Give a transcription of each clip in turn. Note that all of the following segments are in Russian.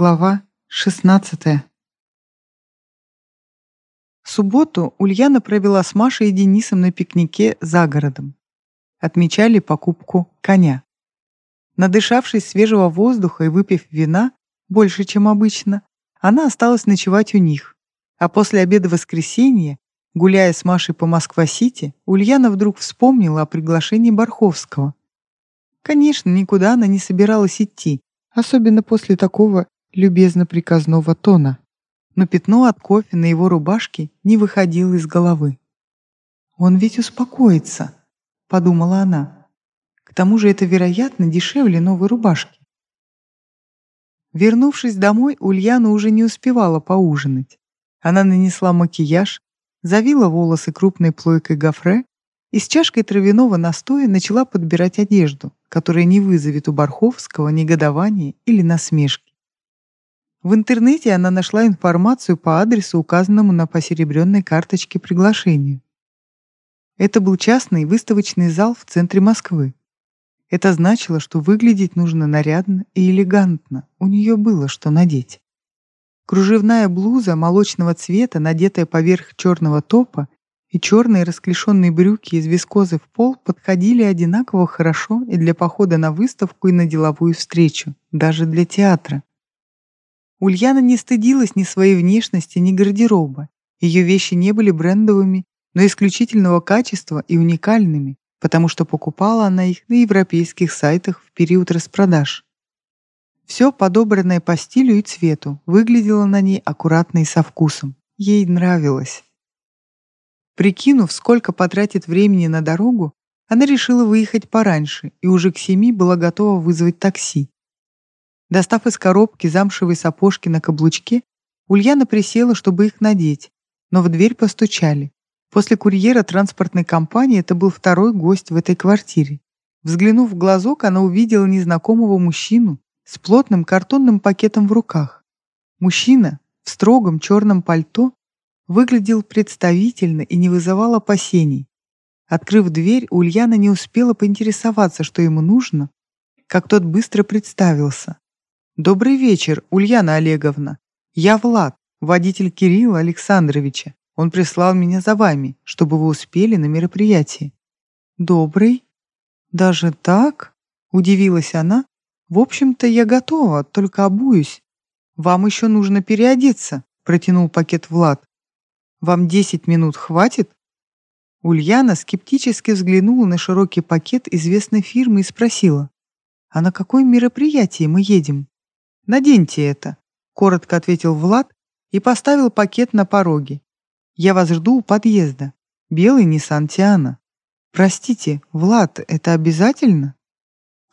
Глава 16 Субботу Ульяна провела с Машей и Денисом на пикнике за городом. Отмечали покупку коня. Надышавшись свежего воздуха и выпив вина, больше, чем обычно, она осталась ночевать у них. А после обеда воскресенья, гуляя с Машей по Москва-Сити, Ульяна вдруг вспомнила о приглашении Барховского. Конечно, никуда она не собиралась идти, особенно после такого любезно-приказного тона. Но пятно от кофе на его рубашке не выходило из головы. «Он ведь успокоится», — подумала она. «К тому же это, вероятно, дешевле новой рубашки». Вернувшись домой, Ульяна уже не успевала поужинать. Она нанесла макияж, завила волосы крупной плойкой гофре и с чашкой травяного настоя начала подбирать одежду, которая не вызовет у Барховского негодования или насмешки. В интернете она нашла информацию по адресу, указанному на посеребренной карточке приглашению. Это был частный выставочный зал в центре Москвы. Это значило, что выглядеть нужно нарядно и элегантно, у нее было что надеть. Кружевная блуза молочного цвета, надетая поверх черного топа, и черные расклешенные брюки из вискозы в пол подходили одинаково хорошо и для похода на выставку, и на деловую встречу, даже для театра. Ульяна не стыдилась ни своей внешности, ни гардероба. Ее вещи не были брендовыми, но исключительного качества и уникальными, потому что покупала она их на европейских сайтах в период распродаж. Все, подобранное по стилю и цвету, выглядело на ней аккуратно и со вкусом. Ей нравилось. Прикинув, сколько потратит времени на дорогу, она решила выехать пораньше и уже к семи была готова вызвать такси. Достав из коробки замшевые сапожки на каблучке, Ульяна присела, чтобы их надеть, но в дверь постучали. После курьера транспортной компании это был второй гость в этой квартире. Взглянув в глазок, она увидела незнакомого мужчину с плотным картонным пакетом в руках. Мужчина в строгом черном пальто выглядел представительно и не вызывал опасений. Открыв дверь, Ульяна не успела поинтересоваться, что ему нужно, как тот быстро представился. «Добрый вечер, Ульяна Олеговна. Я Влад, водитель Кирилла Александровича. Он прислал меня за вами, чтобы вы успели на мероприятие». «Добрый? Даже так?» — удивилась она. «В общем-то, я готова, только обуюсь. Вам еще нужно переодеться», — протянул пакет Влад. «Вам десять минут хватит?» Ульяна скептически взглянула на широкий пакет известной фирмы и спросила, «А на какое мероприятие мы едем?» «Наденьте это», — коротко ответил Влад и поставил пакет на пороге. «Я вас жду у подъезда. Белый Ниссан Тиана». «Простите, Влад, это обязательно?»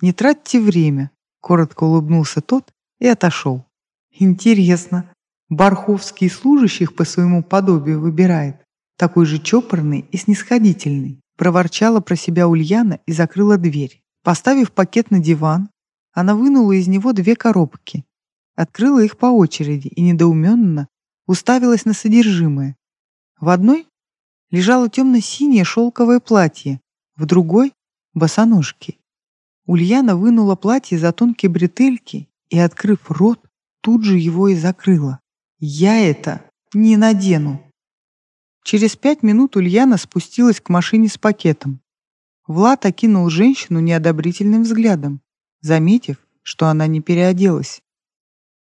«Не тратьте время», — коротко улыбнулся тот и отошел. «Интересно, Барховский служащих по своему подобию выбирает, такой же чопорный и снисходительный», проворчала про себя Ульяна и закрыла дверь. Поставив пакет на диван, она вынула из него две коробки, открыла их по очереди и недоуменно уставилась на содержимое. В одной лежало темно-синее шелковое платье, в другой — босоножки. Ульяна вынула платье за тонкие бретельки и, открыв рот, тут же его и закрыла. «Я это не надену!» Через пять минут Ульяна спустилась к машине с пакетом. Влад окинул женщину неодобрительным взглядом заметив, что она не переоделась.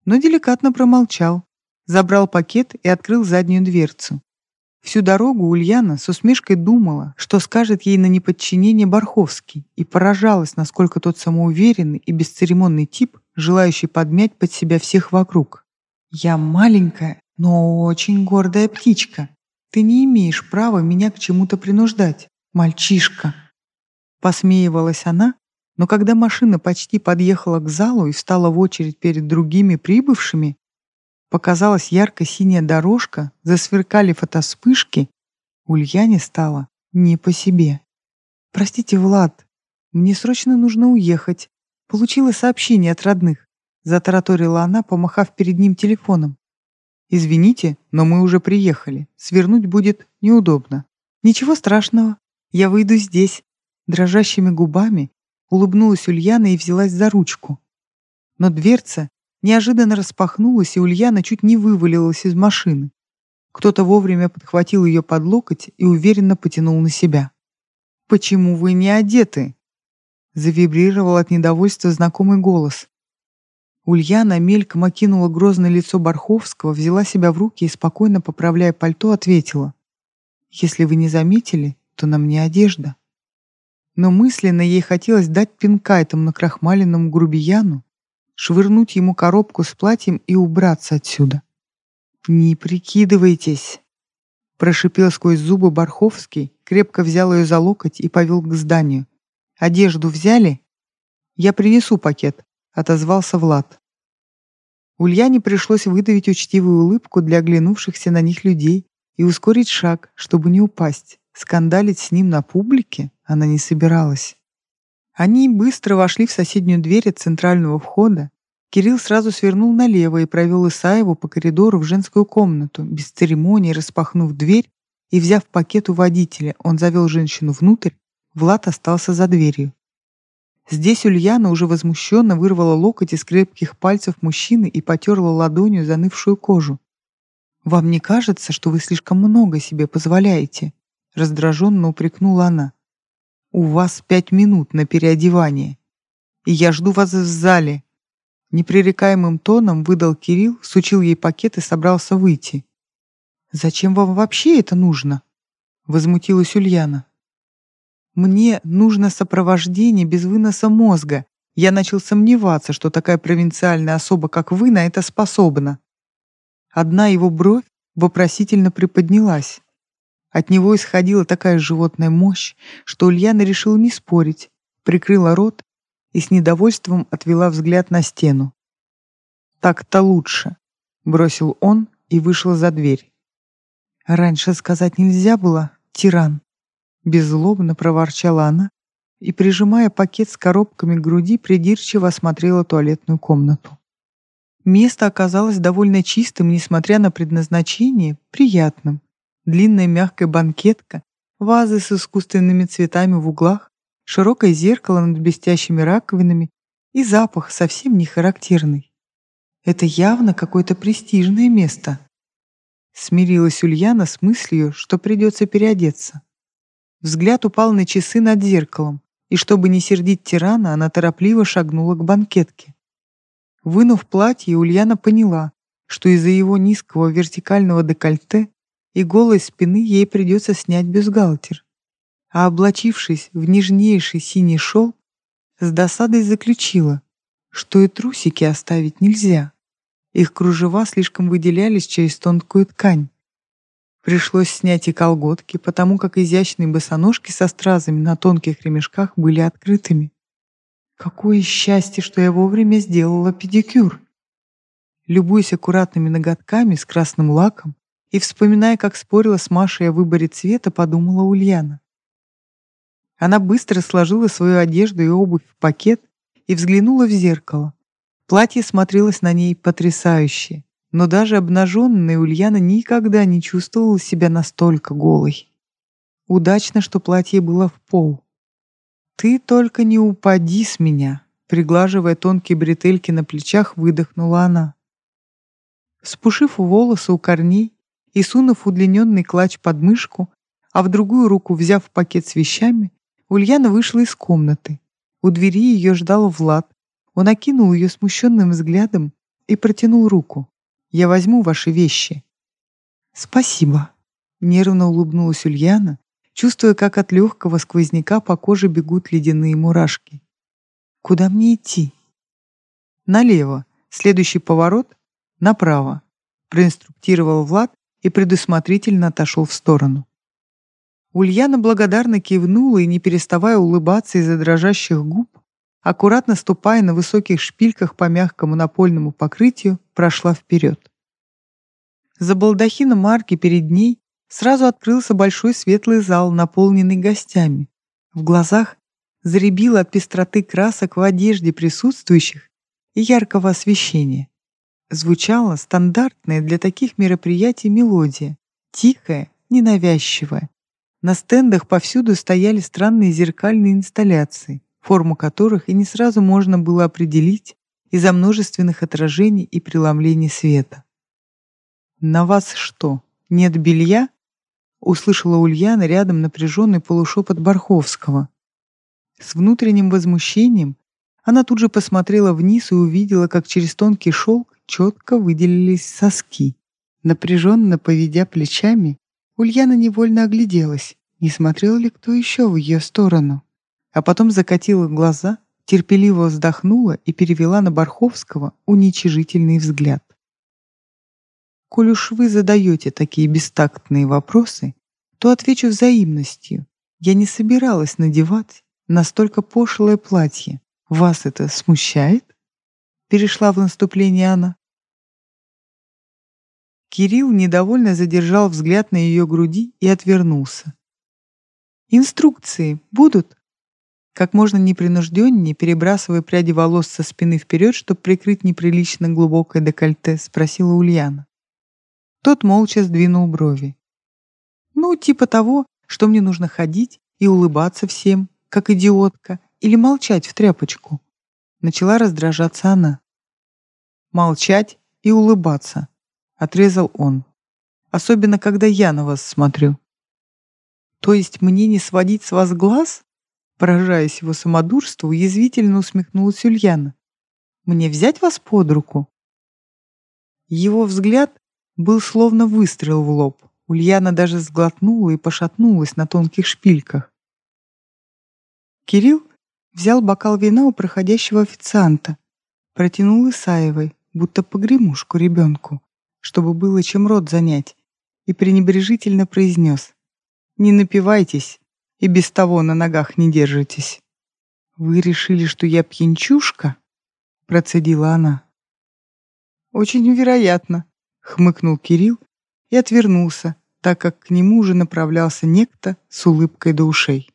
Но деликатно промолчал, забрал пакет и открыл заднюю дверцу. Всю дорогу Ульяна с усмешкой думала, что скажет ей на неподчинение Барховский, и поражалась, насколько тот самоуверенный и бесцеремонный тип, желающий подмять под себя всех вокруг. «Я маленькая, но очень гордая птичка. Ты не имеешь права меня к чему-то принуждать, мальчишка!» Посмеивалась она, но когда машина почти подъехала к залу и встала в очередь перед другими прибывшими, показалась ярко-синяя дорожка, засверкали фотоспышки, Ульяне стало не по себе. «Простите, Влад, мне срочно нужно уехать. Получила сообщение от родных», — затараторила она, помахав перед ним телефоном. «Извините, но мы уже приехали. Свернуть будет неудобно». «Ничего страшного. Я выйду здесь». Дрожащими губами Улыбнулась Ульяна и взялась за ручку. Но дверца неожиданно распахнулась, и Ульяна чуть не вывалилась из машины. Кто-то вовремя подхватил ее под локоть и уверенно потянул на себя. «Почему вы не одеты?» Завибрировал от недовольства знакомый голос. Ульяна мельком окинула грозное лицо Барховского, взяла себя в руки и, спокойно поправляя пальто, ответила. «Если вы не заметили, то на мне одежда». Но мысленно ей хотелось дать пинка этому накрахмаленному грубияну, швырнуть ему коробку с платьем и убраться отсюда. «Не прикидывайтесь!» Прошипел сквозь зубы Барховский, крепко взял ее за локоть и повел к зданию. «Одежду взяли?» «Я принесу пакет», — отозвался Влад. Ульяне пришлось выдавить учтивую улыбку для оглянувшихся на них людей и ускорить шаг, чтобы не упасть. Скандалить с ним на публике она не собиралась. Они быстро вошли в соседнюю дверь от центрального входа. Кирилл сразу свернул налево и провел Исаеву по коридору в женскую комнату, без церемонии распахнув дверь и взяв пакет у водителя, он завел женщину внутрь, Влад остался за дверью. Здесь Ульяна уже возмущенно вырвала локоть из крепких пальцев мужчины и потерла ладонью занывшую кожу. «Вам не кажется, что вы слишком много себе позволяете?» Раздраженно упрекнула она. «У вас пять минут на переодевание, и я жду вас в зале». Непререкаемым тоном выдал Кирилл, сучил ей пакет и собрался выйти. «Зачем вам вообще это нужно?» Возмутилась Ульяна. «Мне нужно сопровождение без выноса мозга. Я начал сомневаться, что такая провинциальная особа, как вы, на это способна». Одна его бровь вопросительно приподнялась. От него исходила такая животная мощь, что Ульяна решила не спорить, прикрыла рот и с недовольством отвела взгляд на стену. «Так-то лучше», — бросил он и вышел за дверь. «Раньше сказать нельзя было, тиран», — беззлобно проворчала она и, прижимая пакет с коробками к груди, придирчиво осмотрела туалетную комнату. Место оказалось довольно чистым, несмотря на предназначение, приятным. Длинная мягкая банкетка, вазы с искусственными цветами в углах, широкое зеркало над блестящими раковинами и запах совсем не характерный. Это явно какое-то престижное место. Смирилась Ульяна с мыслью, что придется переодеться. Взгляд упал на часы над зеркалом, и чтобы не сердить тирана, она торопливо шагнула к банкетке. Вынув платье, Ульяна поняла, что из-за его низкого вертикального декольте и голой спины ей придется снять бюстгальтер. А облачившись в нежнейший синий шел, с досадой заключила, что и трусики оставить нельзя. Их кружева слишком выделялись через тонкую ткань. Пришлось снять и колготки, потому как изящные босоножки со стразами на тонких ремешках были открытыми. Какое счастье, что я вовремя сделала педикюр. Любуясь аккуратными ноготками с красным лаком и вспоминая, как спорила с Машей о выборе цвета, подумала Ульяна. Она быстро сложила свою одежду и обувь в пакет и взглянула в зеркало. Платье смотрелось на ней потрясающе, но даже обнаженная Ульяна никогда не чувствовала себя настолько голой. Удачно, что платье было в пол. «Ты только не упади с меня», — приглаживая тонкие бретельки на плечах, выдохнула она. Спушив волосы у корней и сунув удлиненный клатч под мышку, а в другую руку взяв пакет с вещами, Ульяна вышла из комнаты. У двери ее ждал Влад. Он окинул ее смущенным взглядом и протянул руку. «Я возьму ваши вещи». «Спасибо», — нервно улыбнулась Ульяна чувствуя, как от легкого сквозняка по коже бегут ледяные мурашки. «Куда мне идти?» «Налево. Следующий поворот — направо», — проинструктировал Влад и предусмотрительно отошел в сторону. Ульяна благодарно кивнула и, не переставая улыбаться из-за дрожащих губ, аккуратно ступая на высоких шпильках по мягкому напольному покрытию, прошла вперед. За балдахином арки перед ней сразу открылся большой светлый зал, наполненный гостями. В глазах заребило от пестроты красок в одежде присутствующих и яркого освещения. Звучала стандартная для таких мероприятий мелодия, тихая, ненавязчивая. На стендах повсюду стояли странные зеркальные инсталляции, форму которых и не сразу можно было определить из-за множественных отражений и преломлений света. «На вас что, нет белья?» — услышала Ульяна рядом напряженный полушепот Барховского. С внутренним возмущением она тут же посмотрела вниз и увидела, как через тонкий шелк четко выделились соски. Напряженно поведя плечами, Ульяна невольно огляделась, не смотрел ли кто еще в ее сторону. А потом закатила глаза, терпеливо вздохнула и перевела на Барховского уничижительный взгляд. «Коль уж вы задаете такие бестактные вопросы, то отвечу взаимностью. Я не собиралась надевать настолько пошлое платье. Вас это смущает?» Перешла в наступление она. Кирилл недовольно задержал взгляд на ее груди и отвернулся. «Инструкции будут?» Как можно непринужденнее, перебрасывая пряди волос со спины вперед, чтобы прикрыть неприлично глубокое декольте, спросила Ульяна. Тот молча сдвинул брови. «Ну, типа того, что мне нужно ходить и улыбаться всем, как идиотка, или молчать в тряпочку?» Начала раздражаться она. «Молчать и улыбаться», — отрезал он. «Особенно, когда я на вас смотрю». «То есть мне не сводить с вас глаз?» Поражаясь его самодурству, язвительно усмехнулась Ульяна. «Мне взять вас под руку?» Его взгляд был словно выстрел в лоб. Ульяна даже сглотнула и пошатнулась на тонких шпильках. Кирилл взял бокал вина у проходящего официанта, протянул Исаевой, будто погремушку ребенку, чтобы было чем рот занять, и пренебрежительно произнес «Не напивайтесь, и без того на ногах не держитесь. Вы решили, что я пьянчушка? Процедила она. Очень вероятно, хмыкнул Кирилл и отвернулся, так как к нему уже направлялся некто с улыбкой до ушей.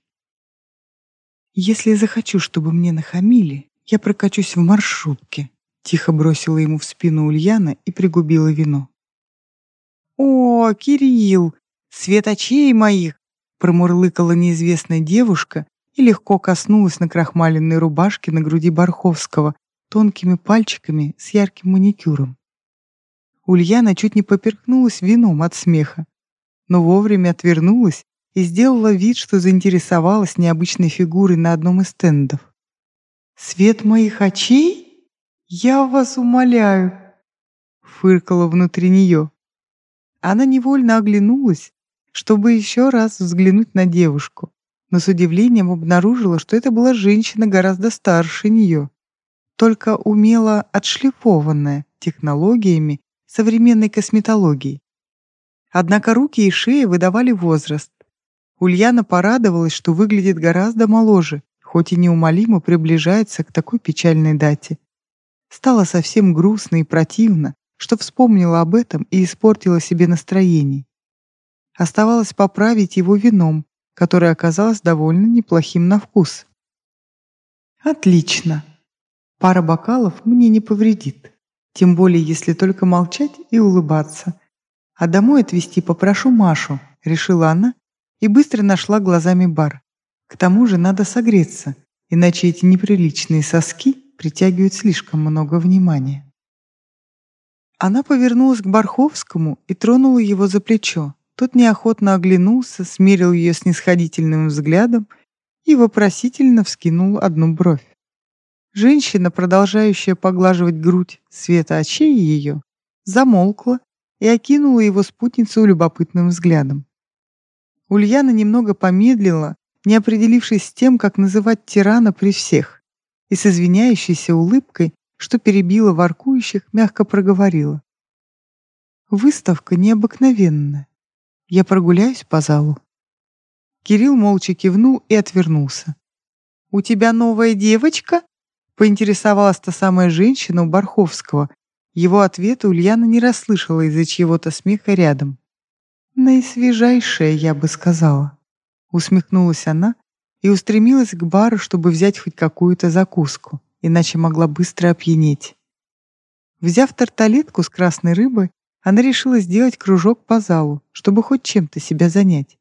«Если захочу, чтобы мне нахамили, я прокачусь в маршрутке», тихо бросила ему в спину Ульяна и пригубила вино. «О, Кирилл, свет очей моих! Промурлыкала неизвестная девушка и легко коснулась на крахмаленной рубашке на груди Барховского тонкими пальчиками с ярким маникюром. Ульяна чуть не поперхнулась вином от смеха, но вовремя отвернулась и сделала вид, что заинтересовалась необычной фигурой на одном из стендов. «Свет моих очей? Я вас умоляю!» фыркала внутри нее. Она невольно оглянулась чтобы еще раз взглянуть на девушку, но с удивлением обнаружила, что это была женщина гораздо старше нее, только умело отшлифованная технологиями современной косметологии. Однако руки и шея выдавали возраст. Ульяна порадовалась, что выглядит гораздо моложе, хоть и неумолимо приближается к такой печальной дате. Стало совсем грустно и противно, что вспомнила об этом и испортила себе настроение. Оставалось поправить его вином, которое оказалось довольно неплохим на вкус. «Отлично. Пара бокалов мне не повредит. Тем более, если только молчать и улыбаться. А домой отвезти попрошу Машу», — решила она и быстро нашла глазами бар. К тому же надо согреться, иначе эти неприличные соски притягивают слишком много внимания. Она повернулась к Барховскому и тронула его за плечо. Тот неохотно оглянулся, смерил ее снисходительным взглядом и вопросительно вскинул одну бровь. Женщина, продолжающая поглаживать грудь света очей ее, замолкла и окинула его спутницу любопытным взглядом. Ульяна немного помедлила, не определившись с тем, как называть тирана при всех, и с извиняющейся улыбкой, что перебила воркующих, мягко проговорила. «Выставка необыкновенная. Я прогуляюсь по залу». Кирилл молча кивнул и отвернулся. «У тебя новая девочка?» Поинтересовалась та самая женщина у Барховского. Его ответа Ульяна не расслышала из-за чьего-то смеха рядом. «Наисвежайшая, я бы сказала», — усмехнулась она и устремилась к бару, чтобы взять хоть какую-то закуску, иначе могла быстро опьянеть. Взяв тарталетку с красной рыбой, она решила сделать кружок по залу, чтобы хоть чем-то себя занять.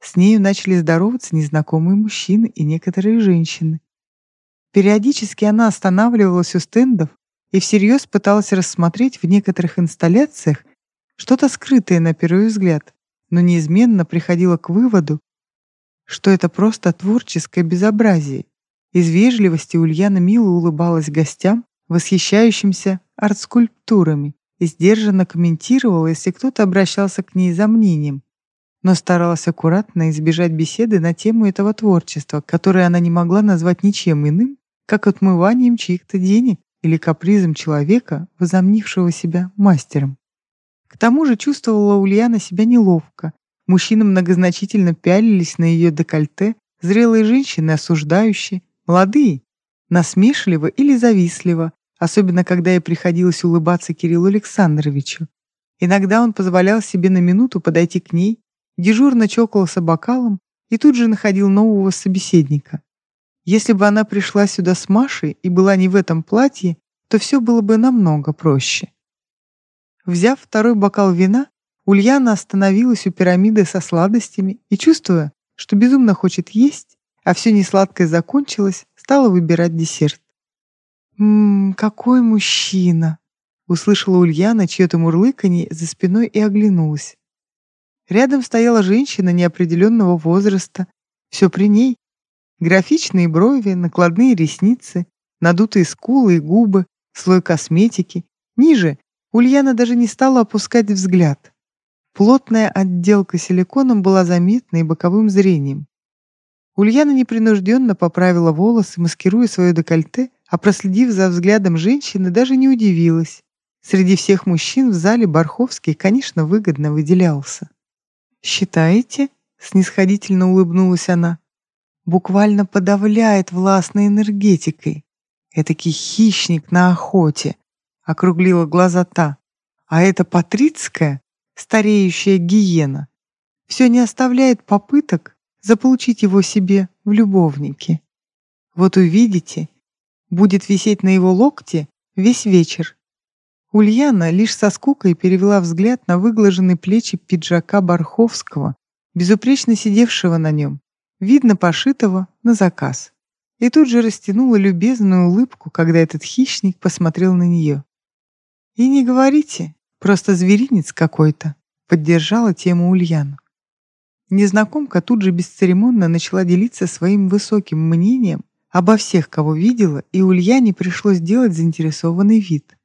С нею начали здороваться незнакомые мужчины и некоторые женщины. Периодически она останавливалась у стендов, и всерьез пыталась рассмотреть в некоторых инсталляциях что-то скрытое на первый взгляд, но неизменно приходила к выводу, что это просто творческое безобразие. Из вежливости Ульяна мило улыбалась гостям, восхищающимся арт-скульптурами, и сдержанно комментировала, если кто-то обращался к ней за мнением, но старалась аккуратно избежать беседы на тему этого творчества, которое она не могла назвать ничем иным, как отмыванием чьих-то денег или капризом человека, возомнившего себя мастером. К тому же чувствовала Ульяна себя неловко. Мужчины многозначительно пялились на ее декольте, зрелые женщины осуждающие, молодые, насмешливо или завистливо, особенно когда ей приходилось улыбаться Кириллу Александровичу. Иногда он позволял себе на минуту подойти к ней, дежурно чокался бокалом и тут же находил нового собеседника. Если бы она пришла сюда с Машей и была не в этом платье, то все было бы намного проще. Взяв второй бокал вина, Ульяна остановилась у пирамиды со сладостями и, чувствуя, что безумно хочет есть, а все несладкое закончилось, стала выбирать десерт. «Ммм, какой мужчина!» — услышала Ульяна чье-то мурлыканье за спиной и оглянулась. Рядом стояла женщина неопределенного возраста. Все при ней. Графичные брови, накладные ресницы, надутые скулы и губы, слой косметики. Ниже Ульяна даже не стала опускать взгляд. Плотная отделка силиконом была заметна и боковым зрением. Ульяна непринужденно поправила волосы, маскируя свое декольте, а проследив за взглядом женщины, даже не удивилась. Среди всех мужчин в зале Барховский, конечно, выгодно выделялся. «Считаете?» — снисходительно улыбнулась она. «Буквально подавляет властной энергетикой. Этакий хищник на охоте», — округлила глаза та. «А это патрицкая, стареющая гиена, все не оставляет попыток заполучить его себе в любовнике. Вот увидите, будет висеть на его локте весь вечер, Ульяна лишь со скукой перевела взгляд на выглаженные плечи пиджака Барховского, безупречно сидевшего на нем, видно пошитого на заказ. И тут же растянула любезную улыбку, когда этот хищник посмотрел на нее. «И не говорите, просто зверинец какой-то», — поддержала тему Ульяна. Незнакомка тут же бесцеремонно начала делиться своим высоким мнением обо всех, кого видела, и Ульяне пришлось делать заинтересованный вид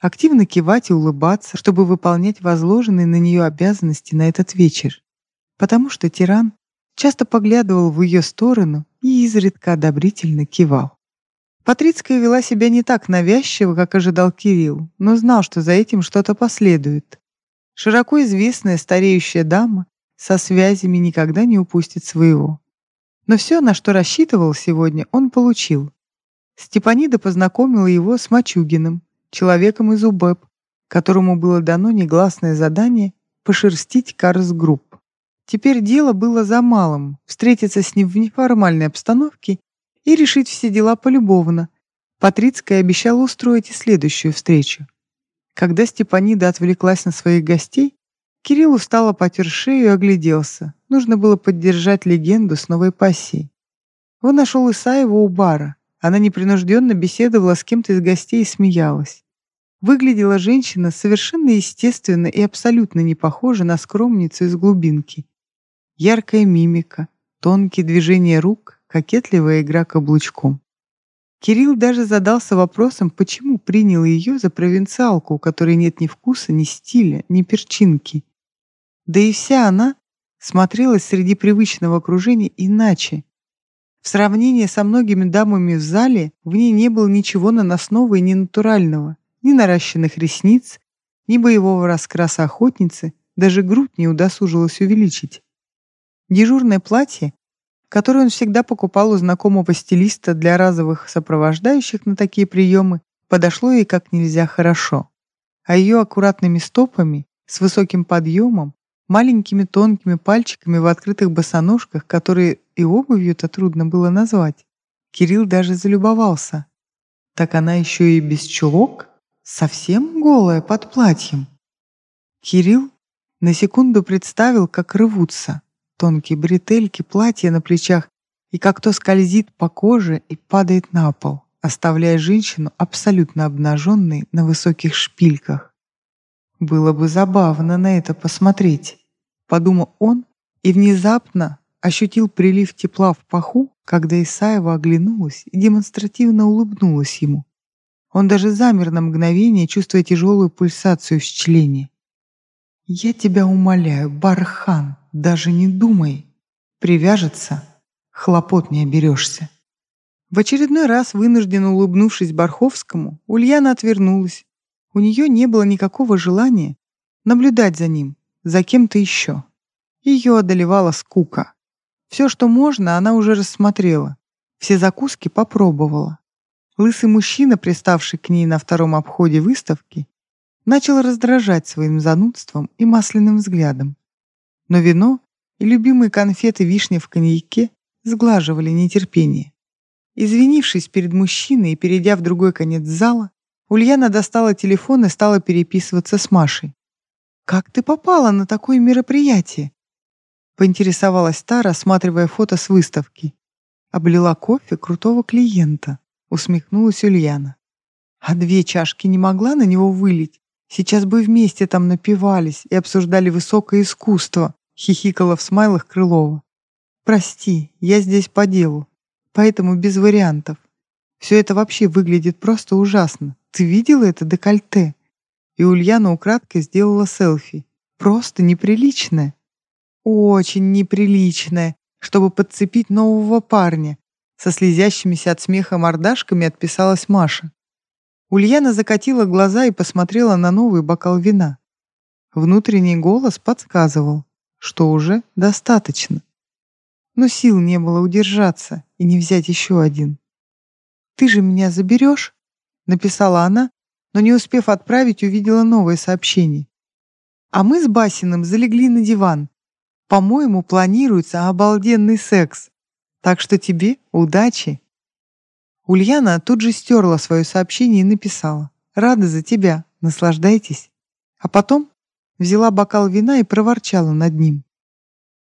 активно кивать и улыбаться, чтобы выполнять возложенные на нее обязанности на этот вечер, потому что тиран часто поглядывал в ее сторону и изредка одобрительно кивал. Патрицкая вела себя не так навязчиво, как ожидал Кирилл, но знал, что за этим что-то последует. Широко известная стареющая дама со связями никогда не упустит своего. Но все, на что рассчитывал сегодня, он получил. Степанида познакомила его с Мачугиным, человеком из УБЭП, которому было дано негласное задание пошерстить Карс Групп. Теперь дело было за малым — встретиться с ним в неформальной обстановке и решить все дела полюбовно. Патрицкая обещала устроить и следующую встречу. Когда Степанида отвлеклась на своих гостей, Кирилл устало потер шею и огляделся. Нужно было поддержать легенду с новой пассией. Он нашел Исаева у бара. Она непринужденно беседовала с кем-то из гостей и смеялась. Выглядела женщина совершенно естественно и абсолютно не похожа на скромницу из глубинки. Яркая мимика, тонкие движения рук, кокетливая игра каблучком. Кирилл даже задался вопросом, почему принял ее за провинциалку, у которой нет ни вкуса, ни стиля, ни перчинки. Да и вся она смотрелась среди привычного окружения иначе, в сравнении со многими дамами в зале в ней не было ничего наносного и ненатурального, ни наращенных ресниц, ни боевого раскраса охотницы, даже грудь не удосужилась увеличить. Дежурное платье, которое он всегда покупал у знакомого стилиста для разовых сопровождающих на такие приемы, подошло ей как нельзя хорошо. А ее аккуратными стопами, с высоким подъемом, маленькими тонкими пальчиками в открытых босоножках, которые и обувью-то трудно было назвать. Кирилл даже залюбовался. Так она еще и без чулок, совсем голая под платьем. Кирилл на секунду представил, как рвутся тонкие бретельки платья на плечах и как то скользит по коже и падает на пол. оставляя женщину абсолютно обнаженной на высоких шпильках. «Было бы забавно на это посмотреть», — подумал он и внезапно ощутил прилив тепла в паху, когда Исаева оглянулась и демонстративно улыбнулась ему. Он даже замер на мгновение, чувствуя тяжелую пульсацию в члене. «Я тебя умоляю, Бархан, даже не думай. Привяжется, хлопот не оберешься». В очередной раз, вынужденно улыбнувшись Барховскому, Ульяна отвернулась. У нее не было никакого желания наблюдать за ним, за кем-то еще. Ее одолевала скука. Все, что можно, она уже рассмотрела. Все закуски попробовала. Лысый мужчина, приставший к ней на втором обходе выставки, начал раздражать своим занудством и масляным взглядом. Но вино и любимые конфеты вишни в коньяке сглаживали нетерпение. Извинившись перед мужчиной и перейдя в другой конец зала, Ульяна достала телефон и стала переписываться с Машей. «Как ты попала на такое мероприятие?» Поинтересовалась та, рассматривая фото с выставки. Облила кофе крутого клиента. Усмехнулась Ульяна. А две чашки не могла на него вылить? Сейчас бы вместе там напивались и обсуждали высокое искусство, хихикала в смайлах Крылова. Прости, я здесь по делу, поэтому без вариантов. Все это вообще выглядит просто ужасно. Ты видела это декольте? И Ульяна украдкой сделала селфи. Просто неприличное очень неприличное, чтобы подцепить нового парня. Со слезящимися от смеха мордашками отписалась Маша. Ульяна закатила глаза и посмотрела на новый бокал вина. Внутренний голос подсказывал, что уже достаточно. Но сил не было удержаться и не взять еще один. «Ты же меня заберешь?» — написала она, но не успев отправить, увидела новое сообщение. А мы с Басиным залегли на диван, по-моему, планируется обалденный секс. Так что тебе удачи. Ульяна тут же стерла свое сообщение и написала. Рада за тебя, наслаждайтесь. А потом взяла бокал вина и проворчала над ним.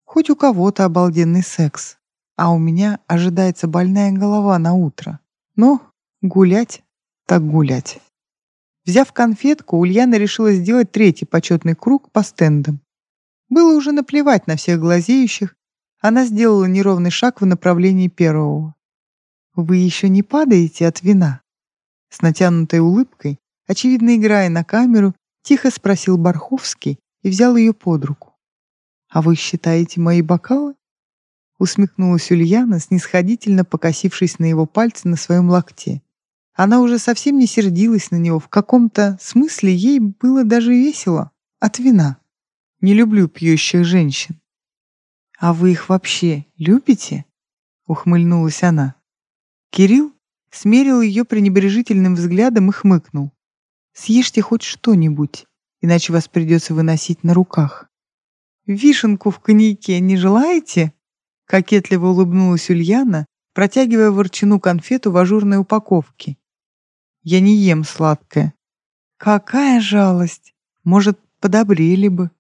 Хоть у кого-то обалденный секс, а у меня ожидается больная голова на утро. Но гулять так гулять. Взяв конфетку, Ульяна решила сделать третий почетный круг по стендам. Было уже наплевать на всех глазеющих, она сделала неровный шаг в направлении первого. «Вы еще не падаете от вина?» С натянутой улыбкой, очевидно играя на камеру, тихо спросил Барховский и взял ее под руку. «А вы считаете мои бокалы?» Усмехнулась Ульяна, снисходительно покосившись на его пальцы на своем локте. Она уже совсем не сердилась на него, в каком-то смысле ей было даже весело от вина. Не люблю пьющих женщин. А вы их вообще любите? Ухмыльнулась она. Кирилл смерил ее пренебрежительным взглядом и хмыкнул. Съешьте хоть что-нибудь, иначе вас придется выносить на руках. «Вишенку в коньяке не желаете?» Кокетливо улыбнулась Ульяна, протягивая ворчину конфету в ажурной упаковке. «Я не ем сладкое». «Какая жалость! Может, подобрели бы?»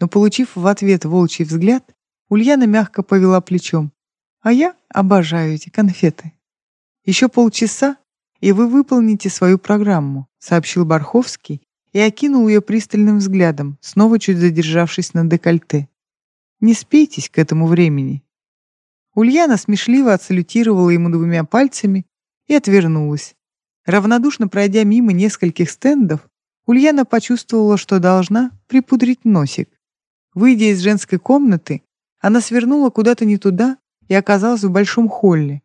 но, получив в ответ волчий взгляд, Ульяна мягко повела плечом. «А я обожаю эти конфеты. Еще полчаса, и вы выполните свою программу», сообщил Барховский и окинул ее пристальным взглядом, снова чуть задержавшись на декольте. «Не спейтесь к этому времени». Ульяна смешливо отсалютировала ему двумя пальцами и отвернулась. Равнодушно пройдя мимо нескольких стендов, Ульяна почувствовала, что должна припудрить носик. Выйдя из женской комнаты, она свернула куда-то не туда и оказалась в большом холле.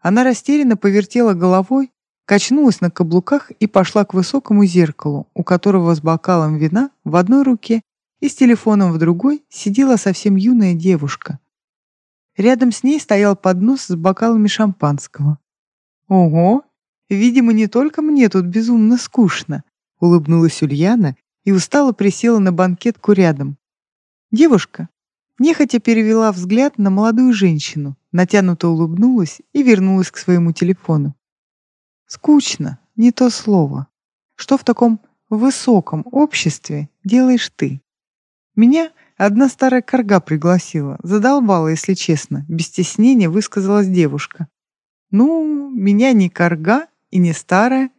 Она растерянно повертела головой, качнулась на каблуках и пошла к высокому зеркалу, у которого с бокалом вина в одной руке и с телефоном в другой сидела совсем юная девушка. Рядом с ней стоял поднос с бокалами шампанского. «Ого! Видимо, не только мне тут безумно скучно», — улыбнулась Ульяна и устало присела на банкетку рядом. Девушка нехотя перевела взгляд на молодую женщину, натянуто улыбнулась и вернулась к своему телефону. «Скучно, не то слово. Что в таком высоком обществе делаешь ты? Меня одна старая корга пригласила, задолбала, если честно, без стеснения высказалась девушка. Ну, меня не корга и не старая,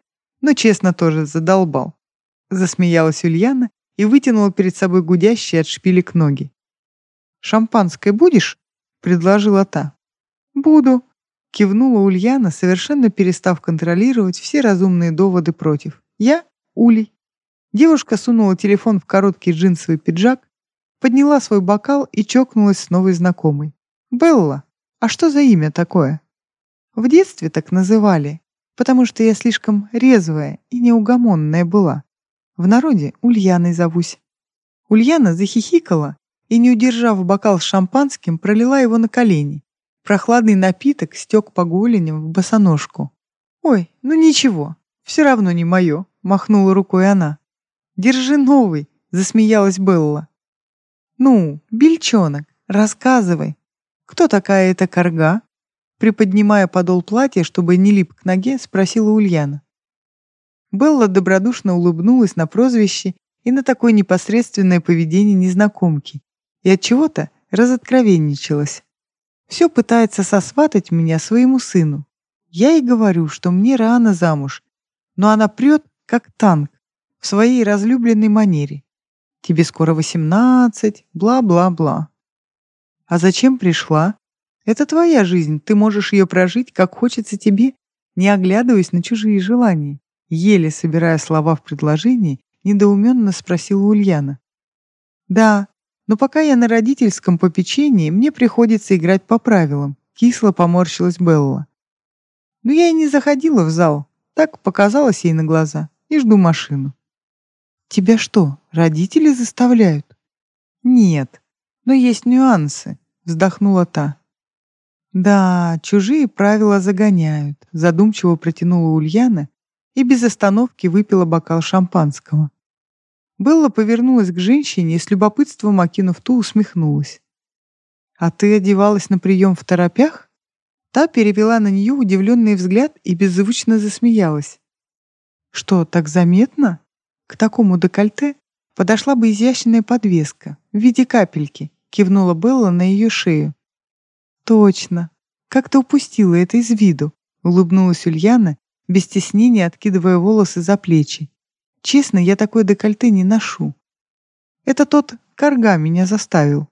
но честно тоже задолбал. Засмеялась Ульяна и вытянула перед собой гудящие от шпилек ноги. «Шампанское будешь?» — предложила та. «Буду», — кивнула Ульяна, совершенно перестав контролировать все разумные доводы против. «Я — Улей». Девушка сунула телефон в короткий джинсовый пиджак, подняла свой бокал и чокнулась с новой знакомой. «Белла, а что за имя такое?» «В детстве так называли, потому что я слишком резвая и неугомонная была. В народе Ульяной зовусь». Ульяна захихикала и, не удержав бокал с шампанским, пролила его на колени. Прохладный напиток стек по голеням в босоножку. «Ой, ну ничего, все равно не мое», — махнула рукой она. «Держи новый», — засмеялась Белла. «Ну, бельчонок, рассказывай, кто такая эта корга?» Приподнимая подол платья, чтобы не лип к ноге, спросила Ульяна. Белла добродушно улыбнулась на прозвище и на такое непосредственное поведение незнакомки и от чего-то разоткровенничалась. Все пытается сосватать меня своему сыну. Я ей говорю, что мне рано замуж, но она прет, как танк, в своей разлюбленной манере. Тебе скоро восемнадцать, бла-бла-бла. А зачем пришла? Это твоя жизнь, ты можешь ее прожить, как хочется тебе, не оглядываясь на чужие желания. Еле собирая слова в предложении, недоуменно спросила Ульяна. «Да, но пока я на родительском попечении, мне приходится играть по правилам», кисло поморщилась Белла. «Но я и не заходила в зал, так показалось ей на глаза, и жду машину». «Тебя что, родители заставляют?» «Нет, но есть нюансы», вздохнула та. «Да, чужие правила загоняют», задумчиво протянула Ульяна и без остановки выпила бокал шампанского. Белла повернулась к женщине и с любопытством окинув ту усмехнулась. «А ты одевалась на прием в торопях?» Та перевела на нее удивленный взгляд и беззвучно засмеялась. «Что, так заметно? К такому декольте подошла бы изящная подвеска в виде капельки», кивнула Белла на ее шею. «Точно. Как ты упустила это из виду?» улыбнулась Ульяна, без стеснения откидывая волосы за плечи. Честно, я такой декольте не ношу. Это тот карга меня заставил.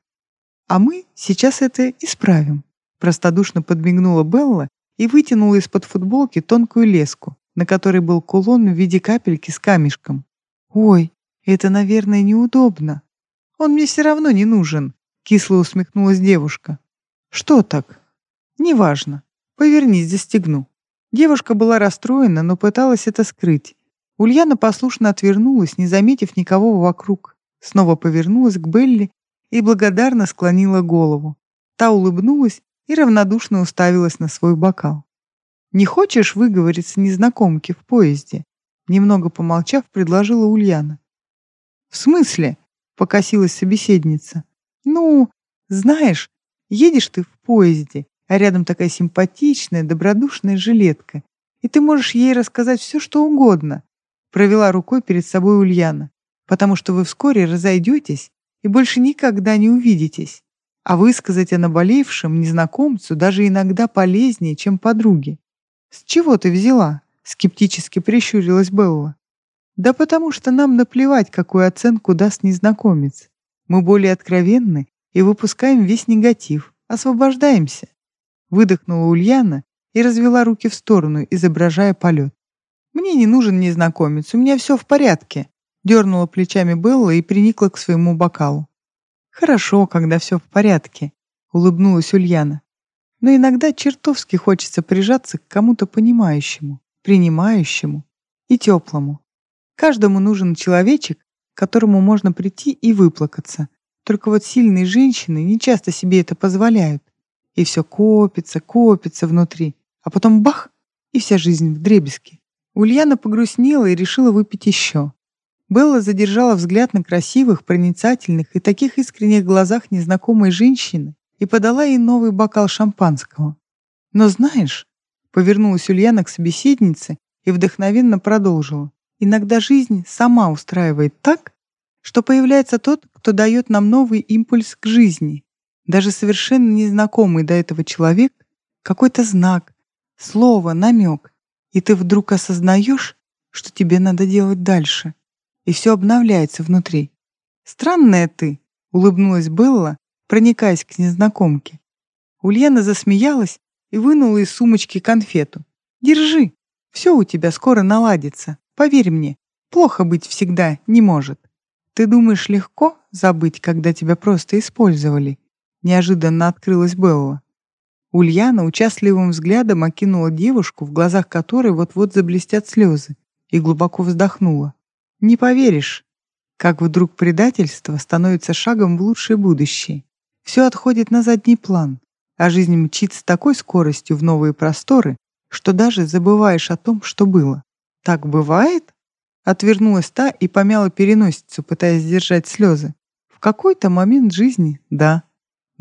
А мы сейчас это исправим. Простодушно подмигнула Белла и вытянула из-под футболки тонкую леску, на которой был кулон в виде капельки с камешком. «Ой, это, наверное, неудобно. Он мне все равно не нужен», — кисло усмехнулась девушка. «Что так?» «Неважно. Повернись, застегну». Девушка была расстроена, но пыталась это скрыть, Ульяна послушно отвернулась, не заметив никого вокруг. Снова повернулась к Белли и благодарно склонила голову. Та улыбнулась и равнодушно уставилась на свой бокал. «Не хочешь выговориться незнакомке в поезде?» Немного помолчав, предложила Ульяна. «В смысле?» — покосилась собеседница. «Ну, знаешь, едешь ты в поезде, а рядом такая симпатичная, добродушная жилетка, и ты можешь ей рассказать все, что угодно, провела рукой перед собой Ульяна, потому что вы вскоре разойдетесь и больше никогда не увидитесь. А высказать о наболевшем незнакомцу даже иногда полезнее, чем подруге. «С чего ты взяла?» — скептически прищурилась Белла. «Да потому что нам наплевать, какую оценку даст незнакомец. Мы более откровенны и выпускаем весь негатив, освобождаемся». Выдохнула Ульяна и развела руки в сторону, изображая полет. «Мне не нужен незнакомец, у меня все в порядке», дернула плечами Белла и приникла к своему бокалу. «Хорошо, когда все в порядке», — улыбнулась Ульяна. «Но иногда чертовски хочется прижаться к кому-то понимающему, принимающему и теплому. Каждому нужен человечек, к которому можно прийти и выплакаться. Только вот сильные женщины не часто себе это позволяют. И все копится, копится внутри, а потом бах, и вся жизнь в дребезги. Ульяна погрустнела и решила выпить еще. Белла задержала взгляд на красивых, проницательных и таких искренних глазах незнакомой женщины и подала ей новый бокал шампанского. «Но знаешь...» — повернулась Ульяна к собеседнице и вдохновенно продолжила. «Иногда жизнь сама устраивает так, что появляется тот, кто дает нам новый импульс к жизни. Даже совершенно незнакомый до этого человек, какой-то знак, слово, намек, и ты вдруг осознаешь, что тебе надо делать дальше, и все обновляется внутри. «Странная ты», — улыбнулась Белла, проникаясь к незнакомке. Ульяна засмеялась и вынула из сумочки конфету. «Держи, все у тебя скоро наладится, поверь мне, плохо быть всегда не может. Ты думаешь, легко забыть, когда тебя просто использовали?» Неожиданно открылась Белла. Ульяна участливым взглядом окинула девушку, в глазах которой вот-вот заблестят слезы, и глубоко вздохнула. «Не поверишь, как вдруг предательство становится шагом в лучшее будущее. Все отходит на задний план, а жизнь мчит с такой скоростью в новые просторы, что даже забываешь о том, что было. Так бывает? Отвернулась та и помяла переносицу, пытаясь сдержать слезы. В какой-то момент жизни, да.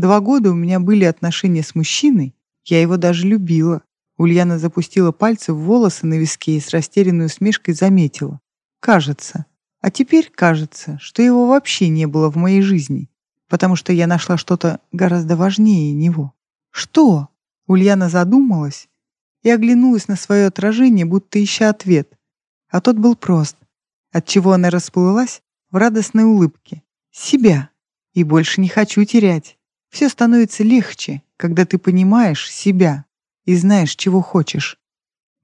Два года у меня были отношения с мужчиной, я его даже любила. Ульяна запустила пальцы в волосы на виске и с растерянной усмешкой заметила. Кажется. А теперь кажется, что его вообще не было в моей жизни, потому что я нашла что-то гораздо важнее него. Что? Ульяна задумалась и оглянулась на свое отражение, будто ища ответ. А тот был прост, отчего она расплылась в радостной улыбке. Себя. И больше не хочу терять. Все становится легче, когда ты понимаешь себя и знаешь, чего хочешь.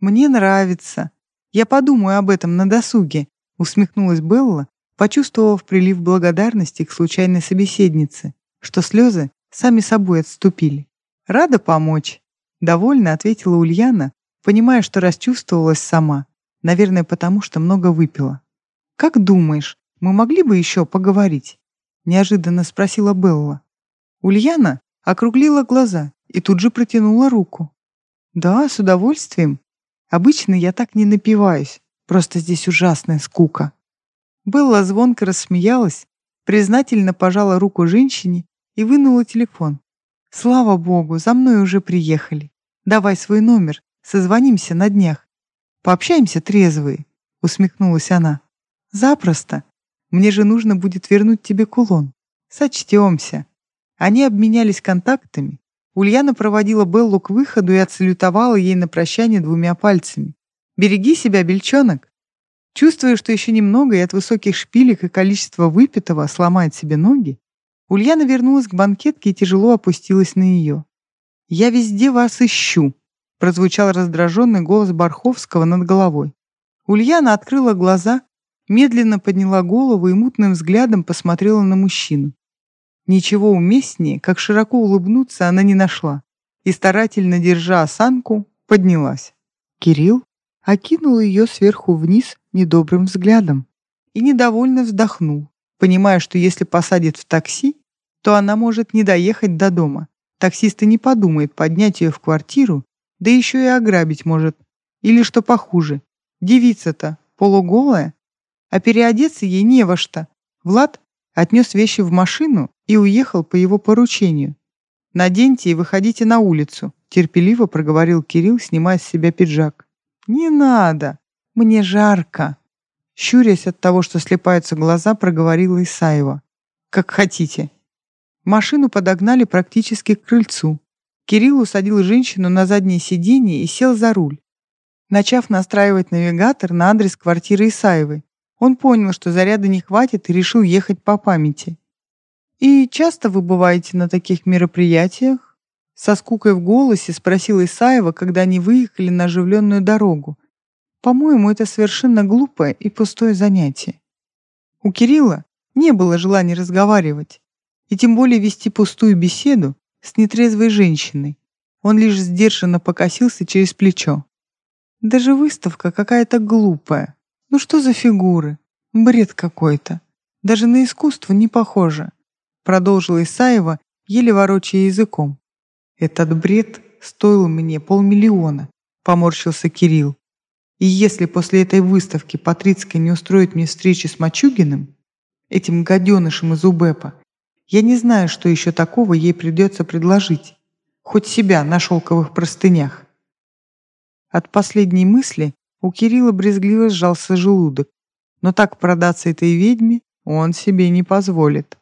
Мне нравится. Я подумаю об этом на досуге, Усмехнулась Белла, почувствовав прилив благодарности к случайной собеседнице, что слезы сами собой отступили. «Рада помочь», — довольно ответила Ульяна, понимая, что расчувствовалась сама, наверное, потому что много выпила. «Как думаешь, мы могли бы еще поговорить?» — неожиданно спросила Белла. Ульяна округлила глаза и тут же протянула руку. «Да, с удовольствием. Обычно я так не напиваюсь, Просто здесь ужасная скука». Белла звонко рассмеялась, признательно пожала руку женщине и вынула телефон. «Слава богу, за мной уже приехали. Давай свой номер, созвонимся на днях. Пообщаемся трезвые», — усмехнулась она. «Запросто. Мне же нужно будет вернуть тебе кулон. Сочтемся». Они обменялись контактами. Ульяна проводила Беллу к выходу и отсалютовала ей на прощание двумя пальцами. Береги себя, бельчонок. Чувствуя, что еще немного и от высоких шпилек и количества выпитого сломает себе ноги, Ульяна вернулась к банкетке и тяжело опустилась на ее. «Я везде вас ищу», — прозвучал раздраженный голос Барховского над головой. Ульяна открыла глаза, медленно подняла голову и мутным взглядом посмотрела на мужчину. Ничего уместнее, как широко улыбнуться, она не нашла и, старательно держа осанку, поднялась. «Кирилл?» окинул ее сверху вниз недобрым взглядом и недовольно вздохнул, понимая, что если посадит в такси, то она может не доехать до дома. Таксист и не подумает поднять ее в квартиру, да еще и ограбить может. Или что похуже, девица-то полуголая, а переодеться ей не во что. Влад отнес вещи в машину и уехал по его поручению. «Наденьте и выходите на улицу», — терпеливо проговорил Кирилл, снимая с себя пиджак. «Не надо! Мне жарко!» Щурясь от того, что слепаются глаза, проговорила Исаева. «Как хотите». Машину подогнали практически к крыльцу. Кирилл усадил женщину на заднее сиденье и сел за руль. Начав настраивать навигатор на адрес квартиры Исаевой, он понял, что заряда не хватит и решил ехать по памяти. «И часто вы бываете на таких мероприятиях?» Со скукой в голосе спросил Исаева, когда они выехали на оживленную дорогу. По-моему, это совершенно глупое и пустое занятие. У Кирилла не было желания разговаривать, и тем более вести пустую беседу с нетрезвой женщиной. Он лишь сдержанно покосился через плечо. Даже выставка какая-то глупая. Ну что за фигуры? Бред какой-то. Даже на искусство не похоже. Продолжила Исаева, еле ворочая языком. «Этот бред стоил мне полмиллиона», — поморщился Кирилл. «И если после этой выставки Патрицкая не устроит мне встречи с Мачугиным, этим гаденышем из УБЭПа, я не знаю, что еще такого ей придется предложить. Хоть себя на шелковых простынях». От последней мысли у Кирилла брезгливо сжался желудок, но так продаться этой ведьме он себе не позволит.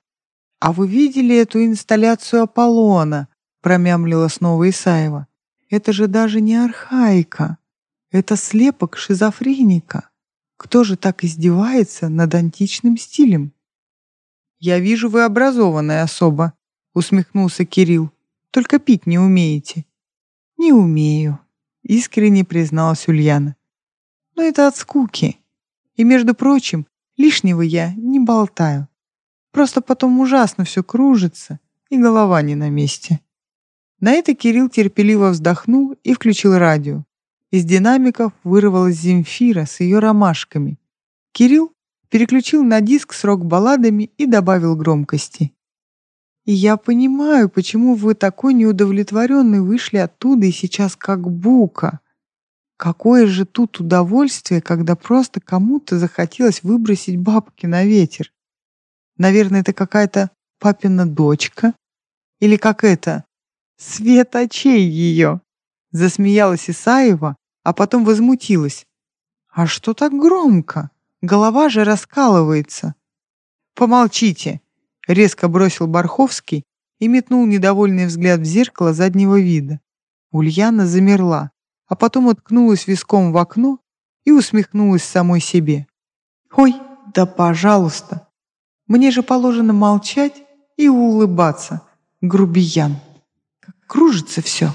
«А вы видели эту инсталляцию Аполлона?» промямлила снова Исаева. Это же даже не архаика. Это слепок шизофреника. Кто же так издевается над античным стилем? «Я вижу, вы образованная особа», — усмехнулся Кирилл. «Только пить не умеете». «Не умею», — искренне призналась Ульяна. «Но это от скуки. И, между прочим, лишнего я не болтаю. Просто потом ужасно все кружится, и голова не на месте». На это Кирилл терпеливо вздохнул и включил радио. Из динамиков вырвалась Земфира с ее ромашками. Кирилл переключил на диск с рок-балладами и добавил громкости. «И я понимаю, почему вы такой неудовлетворенный вышли оттуда и сейчас как бука. Какое же тут удовольствие, когда просто кому-то захотелось выбросить бабки на ветер. Наверное, это какая-то папина дочка. Или как это? Свет очей ее!» Засмеялась Исаева, а потом возмутилась. «А что так громко? Голова же раскалывается». «Помолчите!» — резко бросил Барховский и метнул недовольный взгляд в зеркало заднего вида. Ульяна замерла, а потом уткнулась виском в окно и усмехнулась самой себе. «Ой, да пожалуйста! Мне же положено молчать и улыбаться, грубиян! Как кружится все!»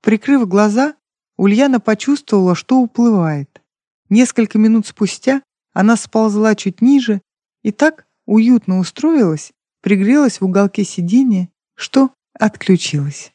Прикрыв глаза, Ульяна почувствовала, что уплывает. Несколько минут спустя она сползла чуть ниже и так уютно устроилась, пригрелась в уголке сиденья, что отключилась.